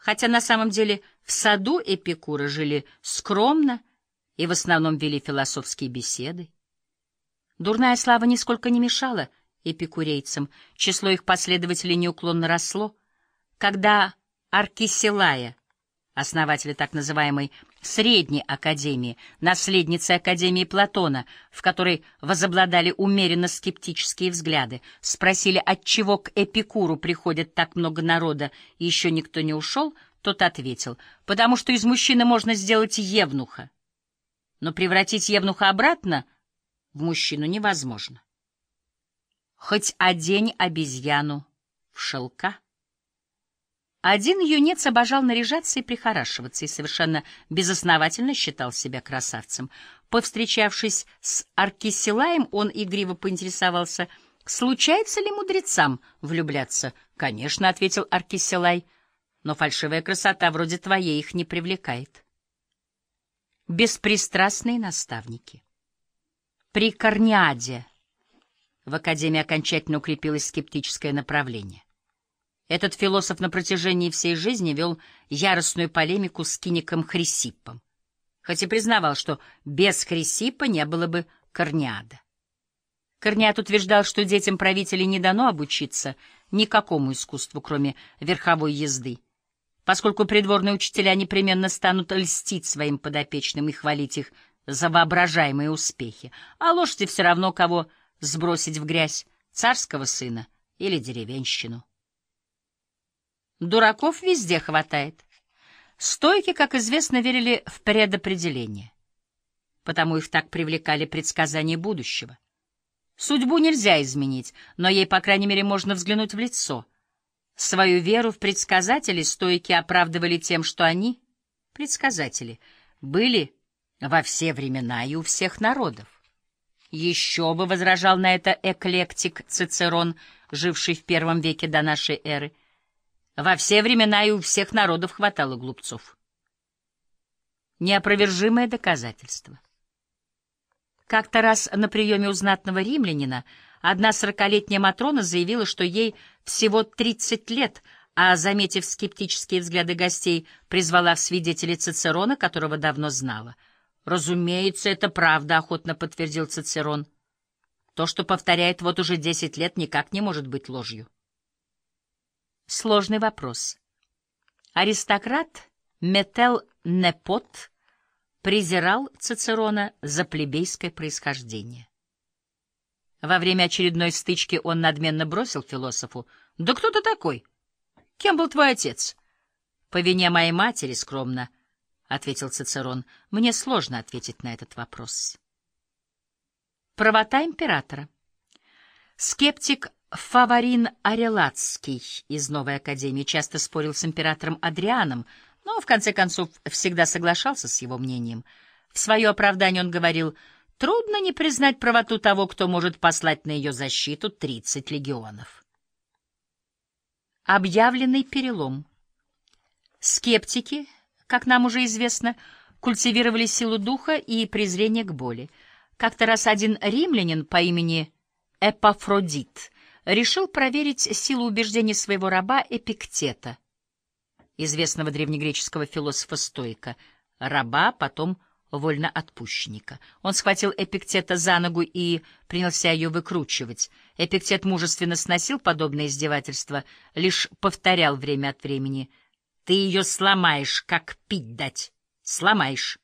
хотя на самом деле в саду Эпикура жили скромно и в основном вели философские беседы. Дурная слава нисколько не мешала эпикурейцам, число их последователей неуклонно росло. Когда Аркисилая, основателя так называемой Средней Академии, наследницы Академии Платона, в которой возобладали умеренно скептические взгляды, спросили, отчего к Эпикуру приходит так много народа и еще никто не ушел, тот ответил, потому что из мужчины можно сделать евнуха, но превратить евнуха обратно в мужчину невозможно. Хоть одень обезьяну в шелка. Один юнец обожал наряжаться и прихорашиваться, и совершенно безосновательно считал себя красавцем. Повстречавшись с Аркисилаем, он игриво поинтересовался, случается ли мудрецам влюбляться. «Конечно», — ответил Аркисилай, — «но фальшивая красота вроде твоей их не привлекает». Беспристрастные наставники. При Корниаде в Академии окончательно укрепилось скептическое направление. Этот философ на протяжении всей жизни вел яростную полемику с киником Хрисиппом, хоть и признавал, что без Хрисиппа не было бы Корниада. Корниад утверждал, что детям правителей не дано обучиться никакому искусству, кроме верховой езды, поскольку придворные учителя непременно станут льстить своим подопечным и хвалить их за воображаемые успехи, а лошади все равно кого сбросить в грязь, царского сына или деревенщину. Дураков везде хватает. Стойки, как известно, верили в предопределение. Потому их так привлекали предсказания будущего. Судьбу нельзя изменить, но ей, по крайней мере, можно взглянуть в лицо. Свою веру в предсказателей стойки оправдывали тем, что они, предсказатели, были во все времена и у всех народов. Еще бы возражал на это эклектик Цицерон, живший в первом веке до нашей эры, во все времена и у всех народов хватало глупцов. Неопровержимое доказательство. Как-то раз на приеме у знатного римлянина одна сорокалетняя Матрона заявила, что ей всего тридцать лет, а, заметив скептические взгляды гостей, призвала в свидетели Цицерона, которого давно знала. «Разумеется, это правда», — охотно подтвердил Цицерон. «То, что повторяет вот уже десять лет, никак не может быть ложью». Сложный вопрос. Аристократ Метел Непот презирал Цицерона за плебейское происхождение. Во время очередной стычки он надменно бросил философу. «Да кто ты такой? Кем был твой отец?» «По вине моей матери, скромно», — ответил Цицерон. «Мне сложно ответить на этот вопрос». Правота императора. Скептик Фаворин Арелатский из Новой Академии часто спорил с императором Адрианом, но в конце концов всегда соглашался с его мнением. В свое оправдание он говорил, трудно не признать правоту того, кто может послать на ее защиту 30 легионов. Объявленный перелом. Скептики, как нам уже известно, культивировали силу духа и презрение к боли. Как-то раз один римлянин по имени Эпафродит — решил проверить силу убеждений своего раба Эпиктета, известного древнегреческого философа-стоика, раба, потом вольноотпущенника. Он схватил Эпиктета за ногу и принялся ее выкручивать. Эпиктет мужественно сносил подобное издевательство, лишь повторял время от времени. «Ты ее сломаешь, как пить дать. Сломаешь».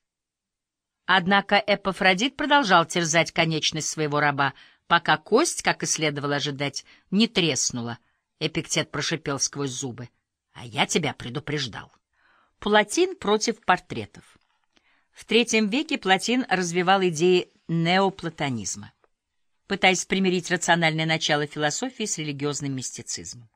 Однако Эпофродит продолжал терзать конечность своего раба, пока кость, как и следовало ожидать, не треснула. Эпиктет прошипел сквозь зубы. А я тебя предупреждал. Платин против портретов. В третьем веке Платин развивал идеи неоплатонизма, пытаясь примирить рациональное начало философии с религиозным мистицизмом.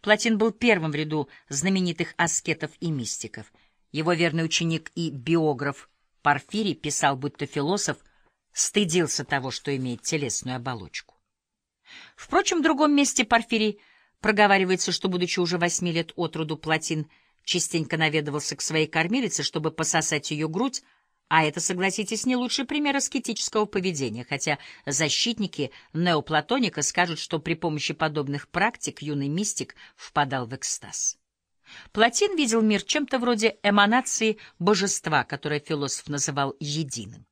Платин был первым в ряду знаменитых аскетов и мистиков. Его верный ученик и биограф Порфирий писал, будто философ — стыдился того, что имеет телесную оболочку. Впрочем, в другом месте Порфирий проговаривается, что, будучи уже восьми лет от роду, Платин частенько наведывался к своей кормилице, чтобы пососать ее грудь, а это, согласитесь, не лучший пример аскетического поведения, хотя защитники неоплатоника скажут, что при помощи подобных практик юный мистик впадал в экстаз. Платин видел мир чем-то вроде эманации божества, которое философ называл единым.